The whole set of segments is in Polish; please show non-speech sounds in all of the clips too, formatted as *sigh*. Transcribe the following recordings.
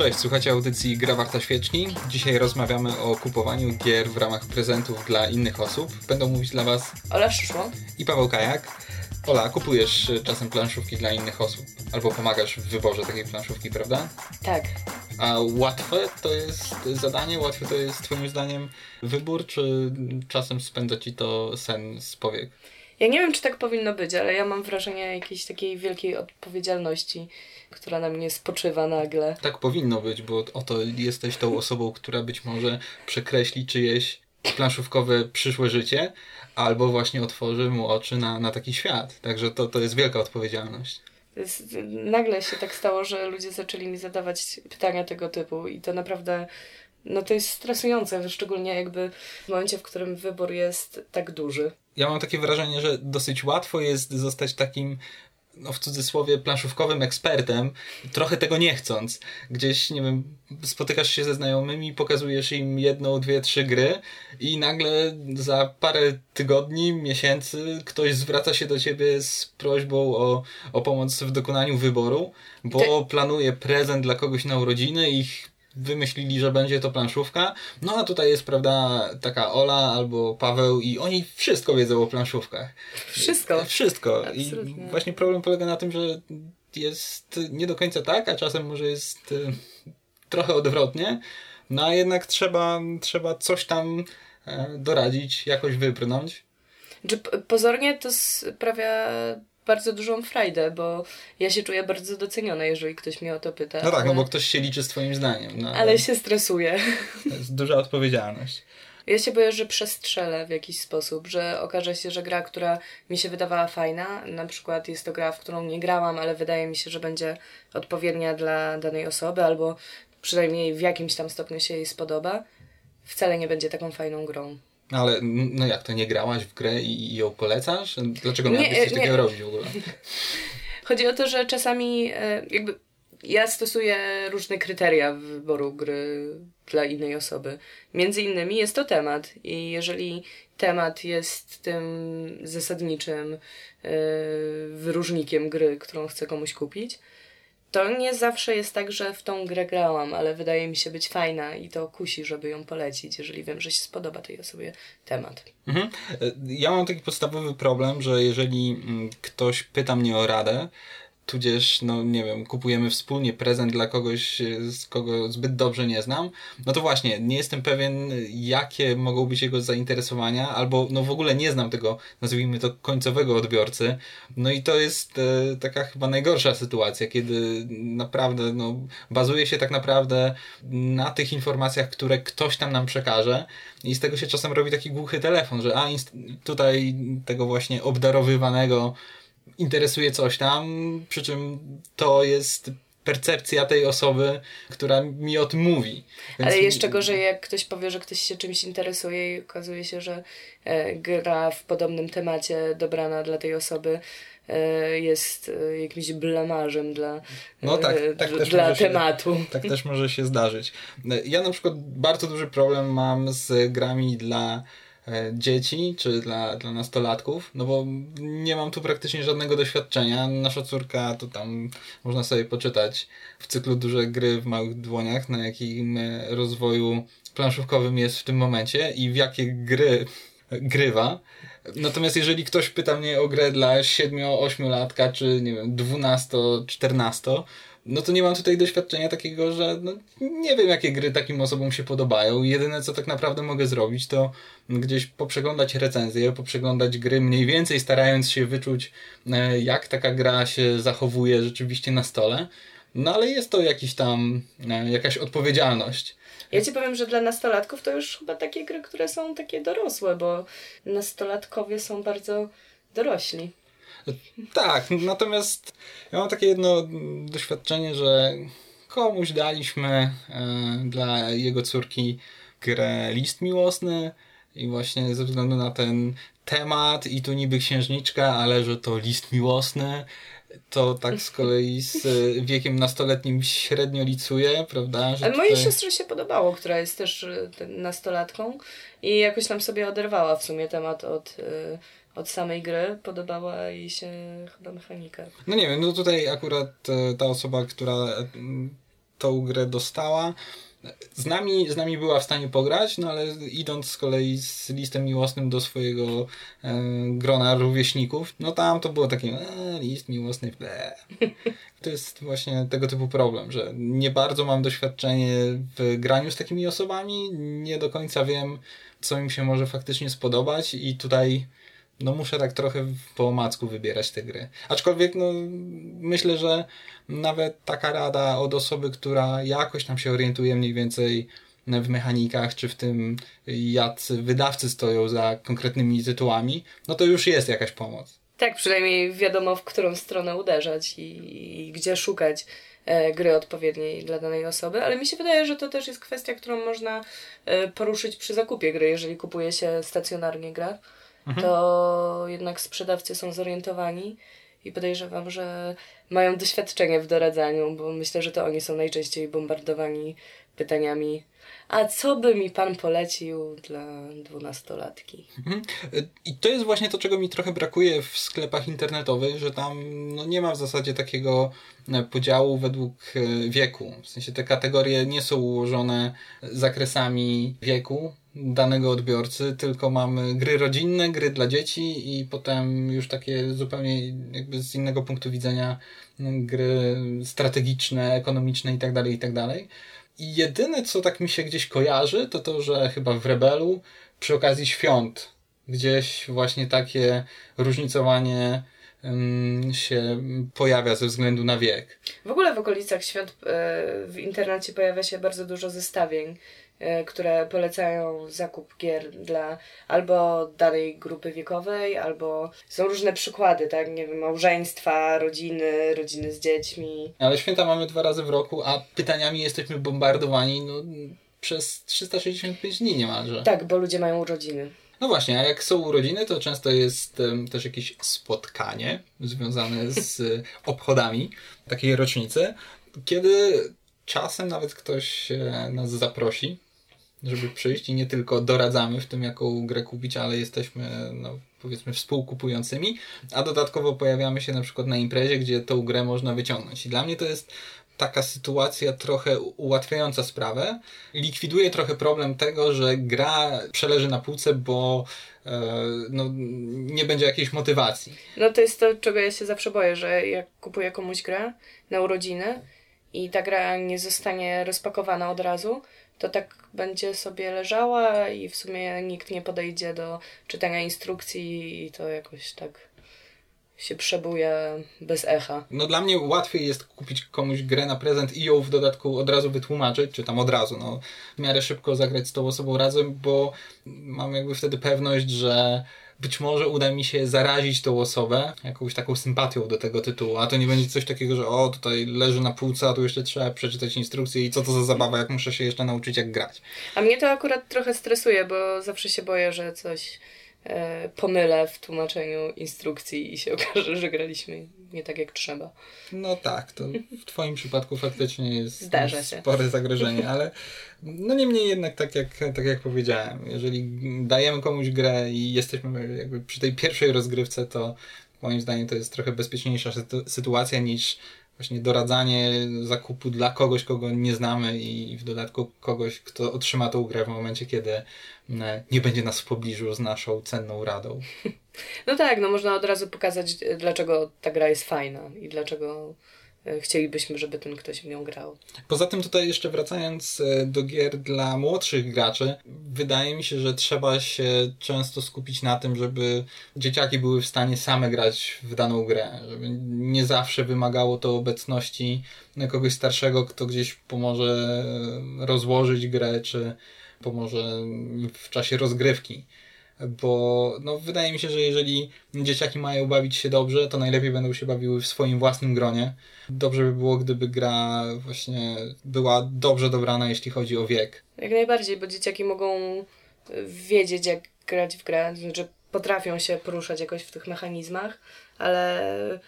Cześć, słuchacie audycji Gra Warta Świeczni. Dzisiaj rozmawiamy o kupowaniu gier w ramach prezentów dla innych osób. Będą mówić dla Was Ola Szyszło i Paweł Kajak. Ola, kupujesz czasem planszówki dla innych osób, albo pomagasz w wyborze takiej planszówki, prawda? Tak. A łatwe to jest zadanie? Łatwy to jest Twoim zdaniem wybór, czy czasem spędza Ci to sen z powiek? Ja nie wiem, czy tak powinno być, ale ja mam wrażenie jakiejś takiej wielkiej odpowiedzialności, która na mnie spoczywa nagle. Tak powinno być, bo oto jesteś tą osobą, która być może przekreśli czyjeś planszówkowe przyszłe życie, albo właśnie otworzy mu oczy na, na taki świat. Także to, to jest wielka odpowiedzialność. Jest, nagle się tak stało, że ludzie zaczęli mi zadawać pytania tego typu i to naprawdę no to jest stresujące, szczególnie jakby w momencie, w którym wybór jest tak duży. Ja mam takie wrażenie, że dosyć łatwo jest zostać takim no w cudzysłowie planszówkowym ekspertem, trochę tego nie chcąc. Gdzieś, nie wiem, spotykasz się ze znajomymi, pokazujesz im jedną, dwie, trzy gry i nagle za parę tygodni, miesięcy ktoś zwraca się do ciebie z prośbą o, o pomoc w dokonaniu wyboru, bo Ty... planuje prezent dla kogoś na urodziny i wymyślili, że będzie to planszówka. No a tutaj jest, prawda, taka Ola albo Paweł i oni wszystko wiedzą o planszówkach. Wszystko. Wszystko. Absolutnie. I właśnie problem polega na tym, że jest nie do końca tak, a czasem może jest y, trochę odwrotnie. No a jednak trzeba, trzeba coś tam e, doradzić, jakoś wybrnąć. Czy pozornie to sprawia bardzo dużą frajdę, bo ja się czuję bardzo doceniona, jeżeli ktoś mnie o to pyta. No tak, ale... no bo ktoś się liczy z twoim zdaniem. No, ale... ale się stresuję. To jest duża odpowiedzialność. Ja się boję, że przestrzelę w jakiś sposób, że okaże się, że gra, która mi się wydawała fajna, na przykład jest to gra, w którą nie grałam, ale wydaje mi się, że będzie odpowiednia dla danej osoby, albo przynajmniej w jakimś tam stopniu się jej spodoba, wcale nie będzie taką fajną grą. Ale no jak to, nie grałaś w grę i, i ją polecasz? Dlaczego miałabyś coś takiego robić w ogóle? *laughs* Chodzi o to, że czasami e, jakby ja stosuję różne kryteria wyboru gry dla innej osoby. Między innymi jest to temat i jeżeli temat jest tym zasadniczym yy, wyróżnikiem gry, którą chcę komuś kupić, to nie zawsze jest tak, że w tą grę grałam, ale wydaje mi się być fajna i to kusi, żeby ją polecić, jeżeli wiem, że się spodoba tej osobie temat. Mhm. Ja mam taki podstawowy problem, że jeżeli mm, ktoś pyta mnie o radę, tudzież, no nie wiem, kupujemy wspólnie prezent dla kogoś, e, z kogo zbyt dobrze nie znam, no to właśnie, nie jestem pewien, jakie mogą być jego zainteresowania, albo no w ogóle nie znam tego, nazwijmy to, końcowego odbiorcy. No i to jest e, taka chyba najgorsza sytuacja, kiedy naprawdę, no, bazuje się tak naprawdę na tych informacjach, które ktoś tam nam przekaże i z tego się czasem robi taki głuchy telefon, że a, tutaj tego właśnie obdarowywanego interesuje coś tam, przy czym to jest percepcja tej osoby, która mi o tym mówi. Więc... Ale jeszcze gorzej, jak ktoś powie, że ktoś się czymś interesuje i okazuje się, że e, gra w podobnym temacie dobrana dla tej osoby e, jest e, jakimś blamarzem dla, no tak, e, tak dla tematu. Się, tak też może się zdarzyć. Ja na przykład bardzo duży problem mam z grami dla E, dzieci, czy dla, dla nastolatków, no bo nie mam tu praktycznie żadnego doświadczenia. Nasza córka to tam można sobie poczytać w cyklu duże gry w małych dłoniach, na jakim e, rozwoju planszówkowym jest w tym momencie i w jakie gry grywa. Natomiast jeżeli ktoś pyta mnie o grę dla 7-8 latka, czy nie wiem, 12-14, no to nie mam tutaj doświadczenia takiego, że no, nie wiem, jakie gry takim osobom się podobają. Jedyne, co tak naprawdę mogę zrobić, to gdzieś poprzeglądać recenzje, poprzeglądać gry, mniej więcej starając się wyczuć, e, jak taka gra się zachowuje rzeczywiście na stole. No ale jest to jakiś tam, e, jakaś odpowiedzialność. Ja ci powiem, że dla nastolatków to już chyba takie gry, które są takie dorosłe, bo nastolatkowie są bardzo dorośli. Tak, natomiast ja mam takie jedno doświadczenie, że komuś daliśmy e, dla jego córki grę list miłosny i właśnie ze względu na ten temat i tu niby księżniczka, ale że to list miłosny, to tak z kolei z wiekiem nastoletnim średnio licuje, prawda? Że Ale mojej tutaj... siostrze się podobało, która jest też e, nastolatką i jakoś tam sobie oderwała w sumie temat od e, od samej gry podobała jej się chyba mechanika. No nie wiem, no tutaj akurat e, ta osoba, która tą grę dostała. Z nami, z nami była w stanie pograć, no ale idąc z kolei z listem miłosnym do swojego e, grona rówieśników, no tam to było takie, e, list miłosny, ble. To jest właśnie tego typu problem, że nie bardzo mam doświadczenie w graniu z takimi osobami, nie do końca wiem, co mi się może faktycznie spodobać i tutaj no muszę tak trochę po omacku wybierać te gry. Aczkolwiek no, myślę, że nawet taka rada od osoby, która jakoś tam się orientuje mniej więcej w mechanikach, czy w tym, jacy wydawcy stoją za konkretnymi tytułami, no to już jest jakaś pomoc. Tak, przynajmniej wiadomo, w którą stronę uderzać i, i gdzie szukać e, gry odpowiedniej dla danej osoby, ale mi się wydaje, że to też jest kwestia, którą można e, poruszyć przy zakupie gry, jeżeli kupuje się stacjonarnie grę to jednak sprzedawcy są zorientowani i podejrzewam, że mają doświadczenie w doradzaniu, bo myślę, że to oni są najczęściej bombardowani pytaniami a co by mi pan polecił dla dwunastolatki? Mhm. I to jest właśnie to, czego mi trochę brakuje w sklepach internetowych, że tam no, nie ma w zasadzie takiego e, podziału według e, wieku. W sensie te kategorie nie są ułożone zakresami wieku danego odbiorcy, tylko mamy gry rodzinne, gry dla dzieci i potem już takie zupełnie jakby z innego punktu widzenia gry strategiczne, ekonomiczne itd., tak itd. Tak i jedyne, co tak mi się gdzieś kojarzy, to to, że chyba w Rebelu przy okazji świąt gdzieś właśnie takie różnicowanie się pojawia ze względu na wiek. W ogóle w okolicach świąt e, w internecie pojawia się bardzo dużo zestawień które polecają zakup gier dla albo danej grupy wiekowej, albo są różne przykłady, tak? Nie wiem, małżeństwa, rodziny, rodziny z dziećmi. Ale święta mamy dwa razy w roku, a pytaniami jesteśmy bombardowani no, przez 365 dni niemalże. Tak, bo ludzie mają urodziny. No właśnie, a jak są urodziny, to często jest um, też jakieś spotkanie związane z *laughs* obchodami takiej rocznicy, kiedy czasem nawet ktoś nas zaprosi żeby przyjść i nie tylko doradzamy w tym, jaką grę kupić, ale jesteśmy, no, powiedzmy, współkupującymi, a dodatkowo pojawiamy się na przykład na imprezie, gdzie tą grę można wyciągnąć. I dla mnie to jest taka sytuacja trochę ułatwiająca sprawę. Likwiduje trochę problem tego, że gra przeleży na półce, bo e, no, nie będzie jakiejś motywacji. No to jest to, czego ja się zawsze boję, że jak kupuję komuś grę na urodziny i ta gra nie zostanie rozpakowana od razu, to tak będzie sobie leżała i w sumie nikt nie podejdzie do czytania instrukcji i to jakoś tak się przebuje bez echa. No dla mnie łatwiej jest kupić komuś grę na prezent i ją w dodatku od razu wytłumaczyć, czy tam od razu, no w miarę szybko zagrać z tą osobą razem, bo mam jakby wtedy pewność, że być może uda mi się zarazić tą osobę jakąś taką sympatią do tego tytułu, a to nie będzie coś takiego, że o, tutaj leży na półce, a tu jeszcze trzeba przeczytać instrukcję i co to za zabawa, jak muszę się jeszcze nauczyć jak grać. A mnie to akurat trochę stresuje, bo zawsze się boję, że coś e, pomylę w tłumaczeniu instrukcji i się *laughs* okaże, że graliśmy nie tak jak trzeba. No tak, to w Twoim przypadku faktycznie jest *laughs* Zdarza się. spore zagrożenie, ale no niemniej jednak tak jak, tak jak powiedziałem, jeżeli dajemy komuś grę i jesteśmy jakby przy tej pierwszej rozgrywce, to moim zdaniem to jest trochę bezpieczniejsza sytuacja niż właśnie doradzanie zakupu dla kogoś, kogo nie znamy i w dodatku kogoś, kto otrzyma tą grę w momencie, kiedy e, nie będzie nas w pobliżu z naszą cenną radą. *laughs* No tak, no można od razu pokazać, dlaczego ta gra jest fajna i dlaczego E, chcielibyśmy, żeby ten ktoś w nią grał. Poza tym tutaj jeszcze wracając e, do gier dla młodszych graczy, wydaje mi się, że trzeba się często skupić na tym, żeby dzieciaki były w stanie same grać w daną grę, żeby nie zawsze wymagało to obecności kogoś starszego, kto gdzieś pomoże rozłożyć grę, czy pomoże w czasie rozgrywki bo no, wydaje mi się, że jeżeli dzieciaki mają bawić się dobrze, to najlepiej będą się bawiły w swoim własnym gronie. Dobrze by było, gdyby gra właśnie była dobrze dobrana, jeśli chodzi o wiek. Jak najbardziej, bo dzieciaki mogą wiedzieć, jak grać w grę, znaczy potrafią się poruszać jakoś w tych mechanizmach, ale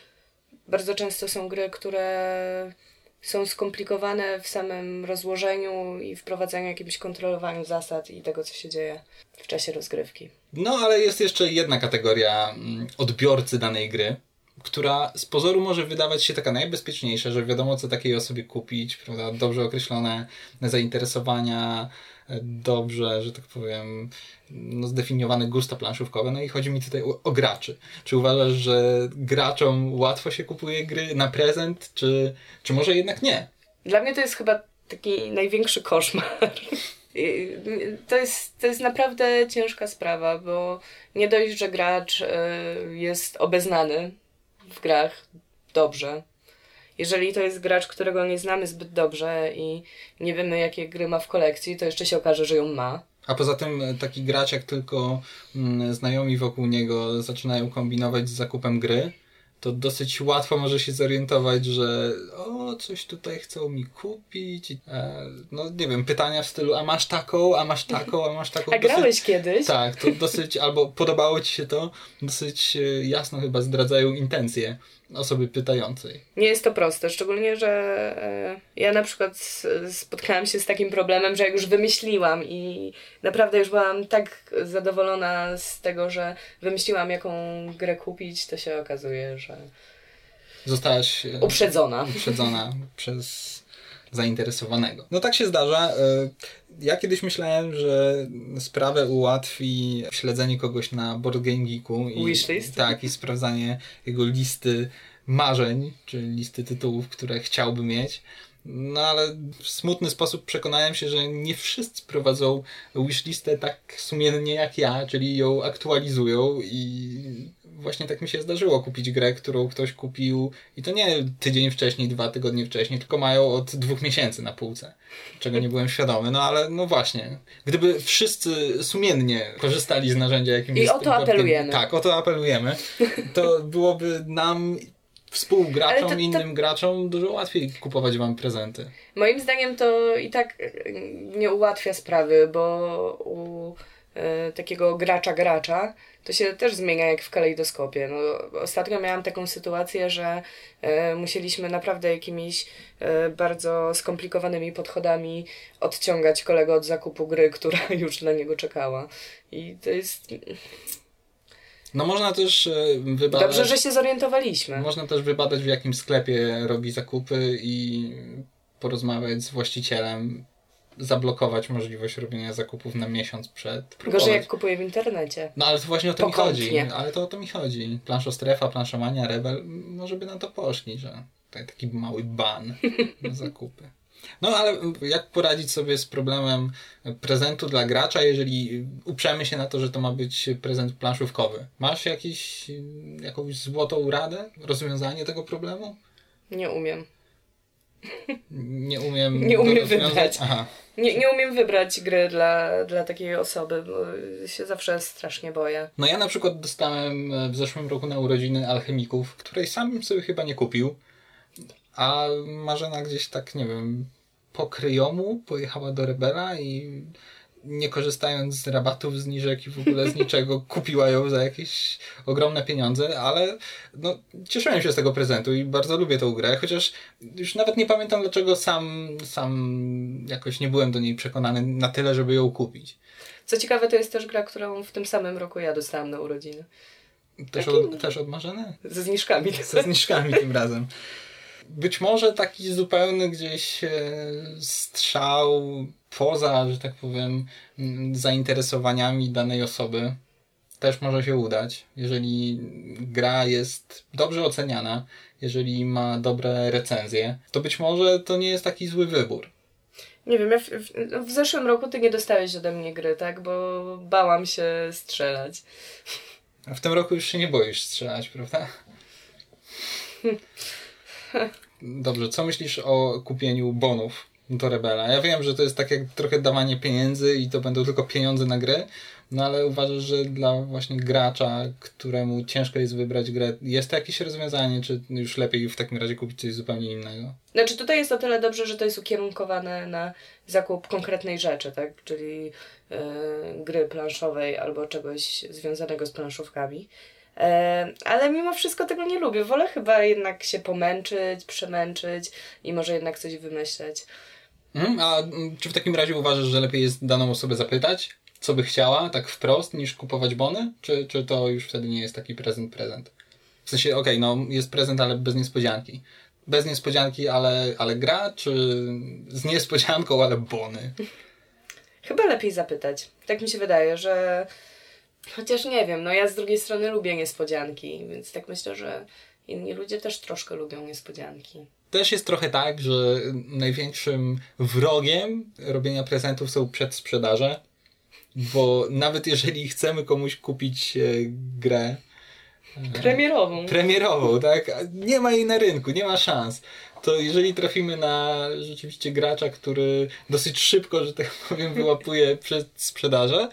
bardzo często są gry, które są skomplikowane w samym rozłożeniu i wprowadzaniu jakimś kontrolowaniu zasad i tego, co się dzieje w czasie rozgrywki. No, ale jest jeszcze jedna kategoria mm, odbiorcy danej gry, która z pozoru może wydawać się taka najbezpieczniejsza, że wiadomo co takiej osobie kupić, prawda? Dobrze określone zainteresowania, dobrze, że tak powiem, no, zdefiniowane gusta planszówkowe. No i chodzi mi tutaj o, o, graczy. Czy uważasz, że graczom łatwo się kupuje gry na prezent, czy, czy może jednak nie? Dla mnie to jest chyba taki największy koszmar. *laughs* To jest, to jest naprawdę ciężka sprawa, bo nie dość, że gracz e, jest obeznany w grach dobrze. Jeżeli to jest gracz, którego nie znamy zbyt dobrze i nie wiemy, jakie gry ma w kolekcji, to jeszcze się okaże, że ją ma. A poza tym e, taki gracz, jak tylko mm, znajomi wokół niego zaczynają kombinować z zakupem gry, to dosyć łatwo może się zorientować, że o, coś tutaj chcą mi kupić. E, no nie wiem, pytania w stylu, a masz taką, a masz taką, a masz taką. *laughs* A grałeś dosyć, kiedyś? Tak, to dosyć, albo podobało ci się to, dosyć e, jasno chyba zdradzają intencje osoby pytającej. Nie jest to proste, szczególnie, że e, ja na przykład spotkałam się z takim problemem, że jak już wymyśliłam i naprawdę już byłam tak zadowolona z tego, że wymyśliłam jaką grę kupić, to się okazuje, że zostałaś e, uprzedzona. Uprzedzona *laughs* przez zainteresowanego. No tak się zdarza. E, ja kiedyś myślałem, że sprawę ułatwi śledzenie kogoś na Board Game Geeku i, Wishlist. tak, i sprawdzanie jego listy marzeń, czy listy tytułów, które chciałby mieć. No ale w smutny sposób przekonałem się, że nie wszyscy prowadzą wishlistę tak sumiennie jak ja, czyli ją aktualizują i właśnie tak mi się zdarzyło kupić grę, którą ktoś kupił i to nie tydzień wcześniej, dwa tygodnie wcześniej, tylko mają od dwóch miesięcy na półce, czego nie byłem świadomy. No ale no właśnie, gdyby wszyscy sumiennie korzystali z narzędzia, jakim I jest... I o to apelujemy. Tak, o to apelujemy. To byłoby nam współgraczom, to, to... innym graczom dużo łatwiej kupować wam prezenty. Moim zdaniem to i tak nie ułatwia sprawy, bo u takiego gracza gracza to się też zmienia jak w kalejdoskopie. No, ostatnio miałam taką sytuację, że e, musieliśmy naprawdę jakimiś e, bardzo skomplikowanymi podchodami odciągać kolegę od zakupu gry, *laughs* która już dla niego czekała. I to jest no można też e, wybadać... Dobrze, że się zorientowaliśmy. Można też wybadać w jakim sklepie robi zakupy i porozmawiać z właścicielem, zablokować możliwość robienia zakupów na miesiąc przed. Próbować. Gorzej jak kupuję w internecie. No ale to właśnie o to Pokątnie. mi chodzi. Ale to o to mi chodzi. Planszo strefa, planszomania, rebel, może by na to poszli, że taki mały ban na *laughs* zakupy. No ale jak poradzić sobie z problemem prezentu dla gracza, jeżeli uprzemy się na to, że to ma być prezent planszówkowy? Masz jakiś, jakąś złotą radę, rozwiązanie tego problemu? Nie umiem. Nie umiem. Nie umiem wybrać. Nie, nie umiem wybrać gry dla, dla takiej osoby, bo się zawsze strasznie boję. No ja na przykład dostałem w zeszłym roku na urodziny Alchemików, której sam sobie chyba nie kupił. A Marzena gdzieś tak, nie wiem, po kryjomu pojechała do Rebela i nie korzystając z rabatów, zniżek i w ogóle z niczego, *laughs* kupiła ją za jakieś ogromne pieniądze, ale no, cieszyłem się z tego prezentu i bardzo lubię tę grę, chociaż już nawet nie pamiętam dlaczego sam, sam jakoś nie byłem do niej przekonany na tyle, żeby ją kupić. Co ciekawe, to jest też gra, którą w tym samym roku ja dostałam na urodziny. Też, od, też od Marzeny? Ze zniżkami. Ze zniżkami tym *laughs* razem. Być może taki zupełny gdzieś e, strzał poza, że tak powiem, zainteresowaniami danej osoby też może się udać, jeżeli gra jest dobrze oceniana, jeżeli ma dobre recenzje, to być może to nie jest taki zły wybór. Nie wiem, ja w, w, w zeszłym roku ty nie dostałeś ode mnie gry, tak? Bo bałam się strzelać. A w tym roku już się nie boisz strzelać, prawda? *laughs* Dobrze, co myślisz o kupieniu bonów do Rebela? Ja wiem, że to jest tak jak trochę dawanie pieniędzy i to będą tylko pieniądze na grę, no ale uważasz, że dla właśnie gracza, któremu ciężko jest wybrać grę, jest to jakieś rozwiązanie, czy już lepiej w takim razie kupić coś zupełnie innego? Znaczy tutaj jest o tyle dobrze, że to jest ukierunkowane na zakup konkretnej rzeczy, tak? Czyli yy, gry planszowej albo czegoś związanego z planszówkami. E, ale mimo wszystko tego nie lubię. Wolę chyba jednak się pomęczyć, przemęczyć i może jednak coś wymyśleć. Hmm, a mm, czy w takim razie uważasz, że lepiej jest daną osobę zapytać, co by chciała, tak wprost, niż kupować bony? Czy, czy to już wtedy nie jest taki prezent prezent? W sensie, okej, okay, no jest prezent, ale bez niespodzianki. Bez niespodzianki, ale, ale gra, czy z niespodzianką, ale bony? Chyba lepiej zapytać. Tak mi się wydaje, że chociaż nie wiem, no ja z drugiej strony lubię niespodzianki, więc tak myślę, że inni ludzie też troszkę lubią niespodzianki. Też jest trochę tak, że największym wrogiem robienia prezentów są przedsprzedaże, bo nawet jeżeli chcemy komuś kupić e, grę, e, Premierową. Premierową, tak? Nie ma jej na rynku, nie ma szans. To jeżeli trafimy na rzeczywiście gracza, który dosyć szybko, że tak powiem, wyłapuje przed sprzedażę,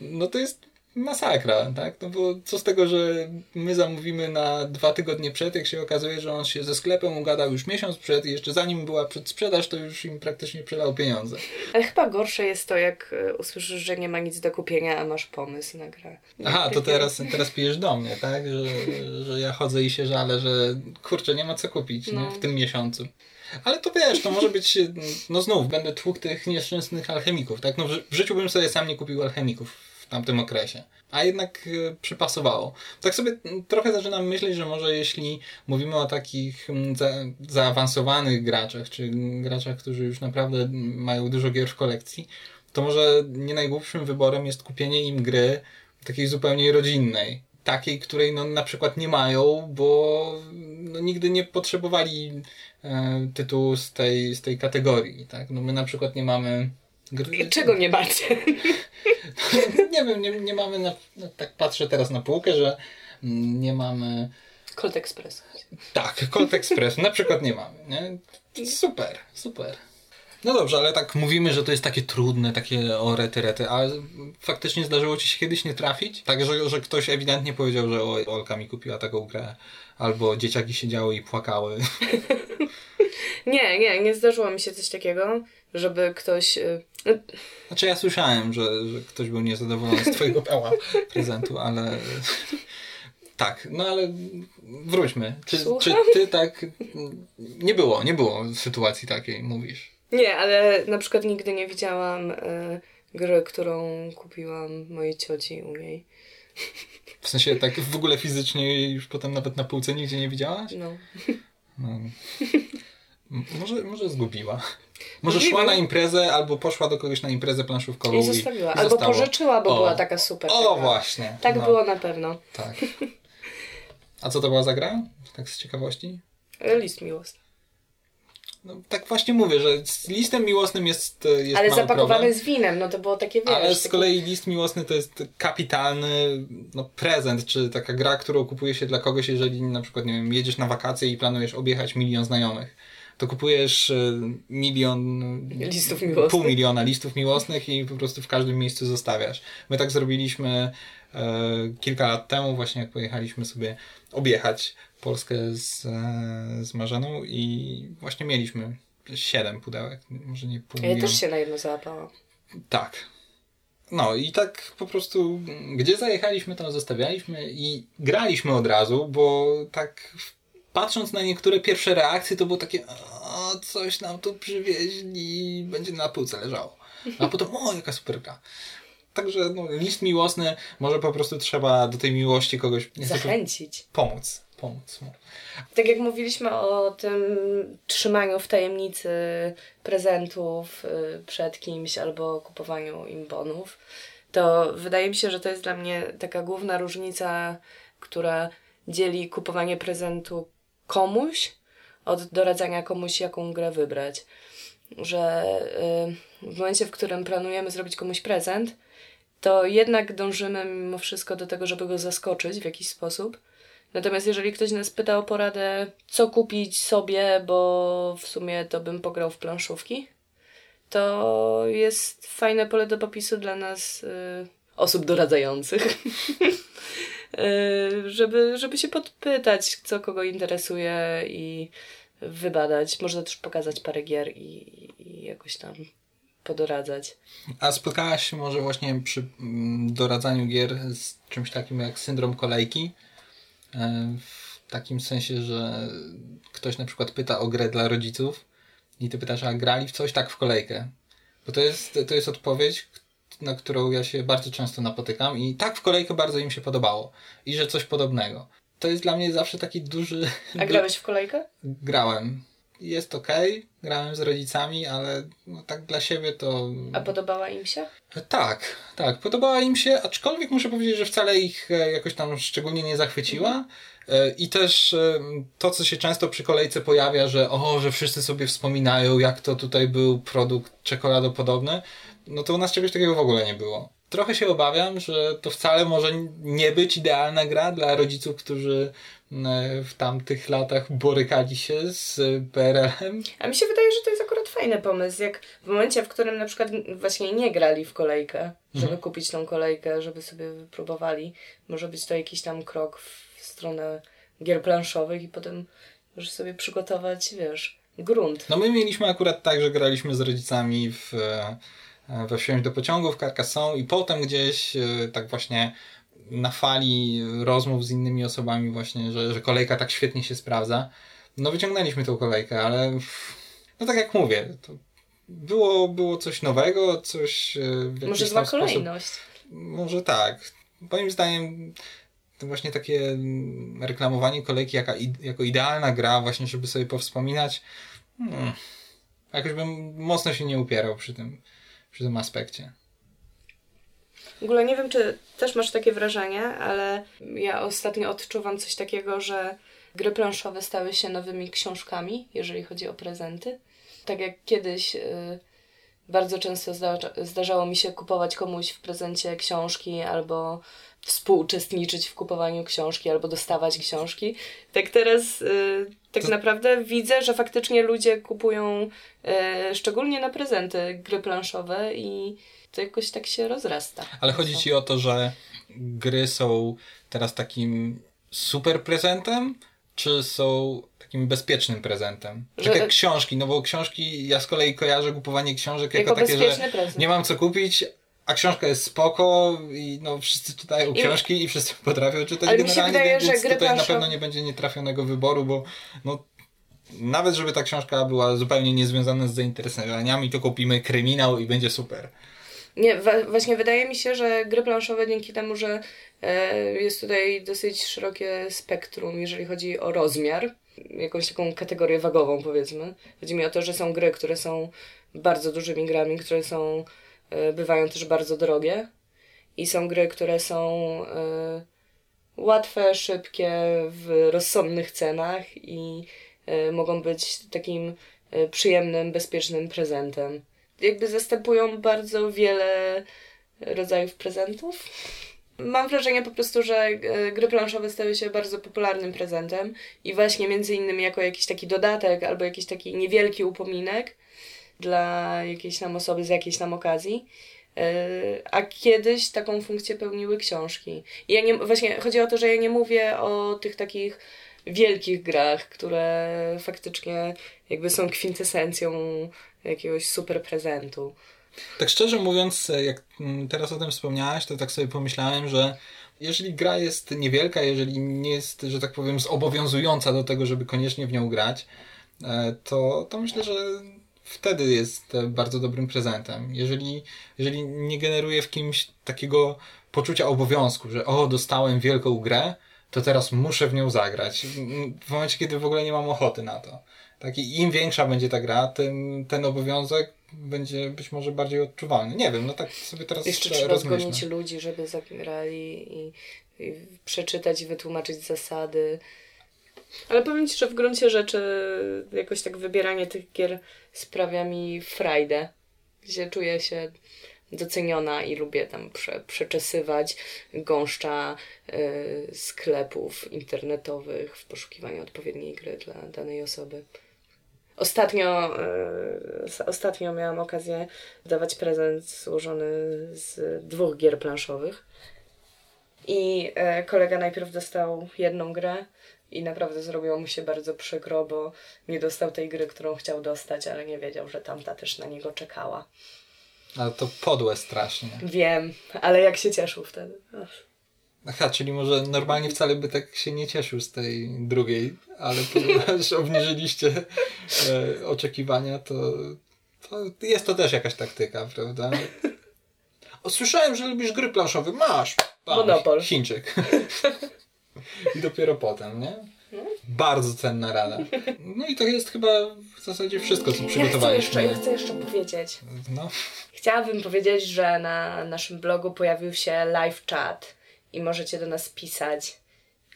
no to jest masakra, tak? No bo co z tego, że my zamówimy na dwa tygodnie przed, jak się okazuje, że on się ze sklepem ugadał już miesiąc przed i jeszcze zanim była przedsprzedaż, to już im praktycznie przelał pieniądze. Ale chyba gorsze jest to, jak e, usłyszysz, że nie ma nic do kupienia, a masz pomysł na grę. Aha, to teraz, teraz pijesz do mnie, tak? Że, że ja chodzę i się żalę, że kurczę, nie ma co kupić no. nie? w tym miesiącu. Ale to wiesz, to może być, no znów, będę tłuk tych nieszczęsnych alchemików, tak? No w życiu bym sobie sam nie kupił alchemików tamtym okresie. A jednak e, przypasowało. Tak sobie trochę zaczynam myśleć, że może jeśli mówimy o takich za, zaawansowanych graczach, czy graczach, którzy już naprawdę mają dużo gier w kolekcji, to może nie najgłupszym wyborem jest kupienie im gry takiej zupełnie rodzinnej. Takiej, której no, na przykład nie mają, bo no, nigdy nie potrzebowali e, tytułu z tej, z tej kategorii. Tak? No, my na przykład nie mamy Gry... Czego nie macie? *laughs* nie wiem, nie, nie mamy, na, no, tak patrzę teraz na półkę, że nie mamy... Colt Express. Tak, Colt Express na przykład nie mamy. Nie? Super, super. No dobrze, ale tak mówimy, że to jest takie trudne, takie o rety, rety, ale faktycznie zdarzyło ci się kiedyś nie trafić? Tak, że, że ktoś ewidentnie powiedział, że oj, Olka mi kupiła taką grę, albo dzieciaki siedziały i płakały. *laughs* nie, nie, nie zdarzyło mi się coś takiego żeby ktoś... Y, znaczy ja słyszałem, że, że ktoś był niezadowolony z twojego *laughs* peła prezentu, ale... *laughs* Tak, no ale wróćmy. Czy, czy ty tak... Nie było, nie było sytuacji takiej, mówisz. Nie, ale na przykład nigdy nie widziałam y, gry, którą kupiłam mojej cioci u niej. W sensie tak w ogóle fizycznie już potem nawet na półce nigdzie nie widziałaś? No. no. Może, może zgubiła. Może szła na imprezę, albo poszła do kogoś na imprezę planszówkową. I zostawiła. I albo zostało. pożyczyła, bo o. była taka super. O, taka. właśnie. Tak no. było na pewno. Tak. *laughs* A co to była za gra? Tak z ciekawości? List miłosny. No, tak właśnie mówię, że z listem miłosnym jest, e, jest Ale zapakowany problem. z winem, no to było takie wiesz, Ale z taki... kolei list miłosny to jest kapitalny no, prezent, czy taka gra, którą kupuje się dla kogoś, jeżeli na przykład, nie wiem, jedziesz na wakacje i planujesz objechać milion znajomych to kupujesz e, milion, listów miłosnych. pół miliona listów miłosnych i po prostu w każdym miejscu zostawiasz. My tak zrobiliśmy e, kilka lat temu, właśnie jak pojechaliśmy sobie objechać Polskę z, e, z Marzeną i właśnie mieliśmy siedem pudełek, może nie pół Ja też się na jedno załapałam. Tak. No i tak po prostu, gdzie zajechaliśmy, tam zostawialiśmy i graliśmy od razu, bo tak patrząc na niektóre pierwsze reakcje, to było takie o, coś nam tu przywieźli, będzie na półce leżało. A potem, o, jaka super gra. Także no, list miłosny, może po prostu trzeba do tej miłości kogoś zachęcić. Pomóc. Pomóc mu. Tak jak mówiliśmy o tym trzymaniu w tajemnicy prezentów y, przed kimś albo kupowaniu im bonów, to wydaje mi się, że to jest dla mnie taka główna różnica, która dzieli kupowanie prezentu komuś od doradzania komuś, jaką grę wybrać. Że y, w momencie, w którym planujemy zrobić komuś prezent, to jednak dążymy mimo wszystko do tego, żeby go zaskoczyć w jakiś sposób. Natomiast jeżeli ktoś nas pyta o poradę, co kupić sobie, bo w sumie to bym pograł w planszówki, to jest fajne pole do popisu dla nas y, osób doradzających. *laughs* Y, żeby, żeby się podpytać, co kogo interesuje i wybadać. Można też pokazać parę gier i, i jakoś tam podoradzać. A spotkałaś się może właśnie przy mm, doradzaniu gier z czymś takim jak syndrom kolejki? E, w takim sensie, że ktoś na przykład pyta o grę dla rodziców i ty pytasz, a grali w coś? Tak, w kolejkę. Bo to jest, to jest odpowiedź, na którą ja się bardzo często napotykam i tak w kolejkę bardzo im się podobało. I że coś podobnego. to jest dla mnie zawsze taki duży... A grałeś w kolejkę? Grałem. Jest ok, grałem z rodzicami, ale no, tak dla siebie to... A podobała im się? Tak, tak, podobała im się, aczkolwiek muszę powiedzieć, że wcale ich e, jakoś tam szczególnie nie zachwyciła. Mhm. I też e, to, co się często przy kolejce pojawia, że o, że wszyscy sobie wspominają, jak to tutaj był produkt czekoladopodobny, no to u nas czegoś takiego w ogóle nie było. Trochę się obawiam, że to wcale może nie być idealna gra dla rodziców, którzy w tamtych latach borykali się z PRL-em. A mi się wydaje, że to jest akurat fajny pomysł, jak w momencie, w którym na przykład właśnie nie grali w kolejkę, żeby mhm. kupić tą kolejkę, żeby sobie wypróbowali, może być to jakiś tam krok w stronę gier planszowych i potem możesz sobie przygotować, wiesz, grunt. No my mieliśmy akurat tak, że graliśmy z rodzicami w, we wsiąść do pociągu w Carcassonne i potem gdzieś e, tak właśnie na fali rozmów z innymi osobami właśnie, że, że kolejka tak świetnie się sprawdza. No wyciągnęliśmy tą kolejkę, ale no tak jak mówię, to było, było coś nowego, coś e, w Może zła kolejność. Może tak. Moim zdaniem to właśnie takie reklamowanie kolejki jaka, jako idealna gra, właśnie żeby sobie powspominać, hmm, jakoś bym mocno się nie upierał przy tym, przy tym aspekcie. W ogóle nie wiem, czy też masz takie wrażenie, ale ja ostatnio odczuwam coś takiego, że gry planszowe stały się nowymi książkami, jeżeli chodzi o prezenty. Tak jak kiedyś y, bardzo często zda zdarzało mi się kupować komuś w prezencie książki albo współuczestniczyć w kupowaniu książki albo dostawać książki. Tak teraz y, tak to... naprawdę widzę, że faktycznie ludzie kupują y, szczególnie na prezenty gry planszowe i to jakoś tak się rozrasta. Ale chodzi ci o to, że gry są teraz takim super prezentem, czy są takim bezpiecznym prezentem? Tak że... Tak jak książki, no bo książki, ja z kolei kojarzę kupowanie książek jako, jako takie, że prezent. nie mam co kupić, a książka jest spoko i no wszyscy czytają I... książki i wszyscy *laughs* potrafią czytać Ale generalnie, wydaje, więc tutaj planszowe... na pewno nie będzie nietrafionego wyboru, bo no nawet żeby ta książka była zupełnie niezwiązana z zainteresowaniami, to kupimy kryminał i będzie super. Nie, właśnie wydaje mi się, że gry planszowe dzięki temu, że e, jest tutaj dosyć szerokie spektrum, jeżeli chodzi o rozmiar, jakąś taką kategorię wagową powiedzmy. Chodzi mi o to, że są gry, które są bardzo dużymi grami, które są, bywają też bardzo drogie i są gry, które są e, łatwe, szybkie, w rozsądnych cenach i mogą być takim przyjemnym, bezpiecznym prezentem jakby zastępują bardzo wiele rodzajów prezentów. Mam wrażenie po prostu, że e, gry planszowe stały się bardzo popularnym prezentem i właśnie między innymi jako jakiś taki dodatek albo jakiś taki niewielki upominek dla jakiejś tam osoby z jakiejś tam okazji. E, a kiedyś taką funkcję pełniły książki. I ja nie, właśnie chodzi o to, że ja nie mówię o tych takich wielkich grach, które faktycznie jakby są kwintesencją jakiegoś super prezentu. Tak szczerze mówiąc, jak teraz o tym wspomniałaś, to tak sobie pomyślałem, że jeżeli gra jest niewielka, jeżeli nie jest, że tak powiem, zobowiązująca do tego, żeby koniecznie w nią grać, e, to, to myślę, że wtedy jest bardzo dobrym prezentem. Jeżeli, jeżeli nie generuje w kimś takiego poczucia obowiązku, że o, dostałem wielką grę, to teraz muszę w nią zagrać. W momencie, kiedy w ogóle nie mam ochoty na to. Tak, i im większa będzie ta gra, tym ten obowiązek będzie być może bardziej odczuwalny. Nie wiem, no tak sobie teraz Jeszcze trzeba rozmyślę. zgonić ludzi, żeby zagrali i, i przeczytać i wytłumaczyć zasady. Ale powiem Ci, że w gruncie rzeczy jakoś tak wybieranie tych gier sprawia mi frajdę, gdzie czuję się doceniona i lubię tam prze, przeczesywać gąszcza y, sklepów internetowych w poszukiwaniu odpowiedniej gry dla danej osoby. Ostatnio, y, ostatnio miałam okazję dawać prezent złożony z dwóch gier planszowych. I y, kolega najpierw dostał jedną grę i naprawdę zrobiło mu się bardzo przykro, bo nie dostał tej gry, którą chciał dostać, ale nie wiedział, że tamta też na niego czekała. Ale to podłe strasznie. Wiem, ale jak się cieszył wtedy. Aha, czyli może normalnie wcale by tak się nie cieszył z tej drugiej, ale ponieważ *laughs* obniżyliście e, oczekiwania, to, to jest to też jakaś taktyka, prawda? O, słyszałem, że lubisz gry planszowe. Masz! Monopol. Chińczyk. *laughs* I dopiero potem, nie? No. Bardzo cenna rada. No i to jest chyba w zasadzie wszystko, co Ja chcę, przygotowaliśmy. jeszcze, ja chcę jeszcze powiedzieć. No, Chciałabym powiedzieć, że na naszym blogu pojawił się live chat i możecie do nas pisać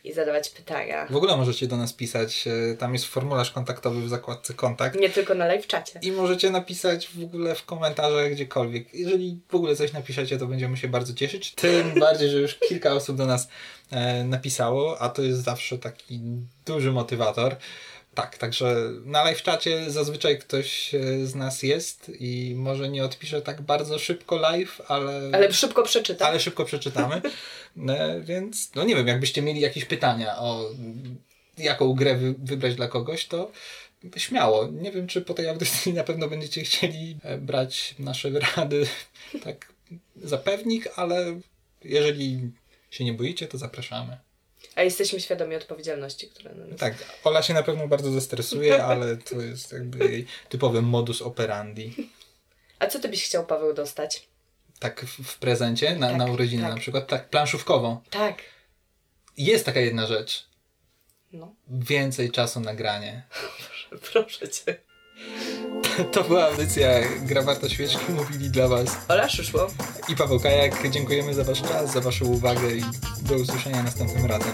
i zadawać pytania. w ogóle możecie do nas pisać. e, Tam jest formularz kontaktowy w zakładce kontakt. Nie tylko na live czacie. I możecie napisać w ogóle w komentarzach gdziekolwiek. Jeżeli w ogóle coś napiszecie, to będziemy się bardzo cieszyć. Tym *laughs* bardziej, że już kilka osób do nas e, napisało, a to jest zawsze taki duży motywator. Tak, także na live czacie zazwyczaj ktoś e, z nas jest i może nie odpisze tak bardzo szybko live, ale, Ale szybko przeczytam. ale szybko przeczytamy. *laughs* E, więc no nie wiem, jakbyście mieli jakieś pytania o jaką grę wy, wybrać dla kogoś, to śmiało. Nie wiem, czy po tej audycji na pewno będziecie chcieli e, brać nasze rady *laughs* tak za pewnik, ale jeżeli się nie boicie, to zapraszamy. A jesteśmy świadomi odpowiedzialności, która na nas... Tak, Ola się na pewno bardzo zestresuje, *laughs* ale to jest jakby jej typowy modus operandi. A co ty byś chciał, Paweł, dostać? Tak w, prezencie, na, Tak, na urodziny tak. na przykład, tak planszówkową. Tak. Jest taka jedna rzecz. No, Więcej czasu na granie. *laughs* proszę cię. *laughs* To była audycja Gra Warta Świeczki. Mówili dla Was Ola Szyszło. i Paweł Kajak. Dziękujemy za Wasz czas, za Waszą uwagę i do usłyszenia następnym razem.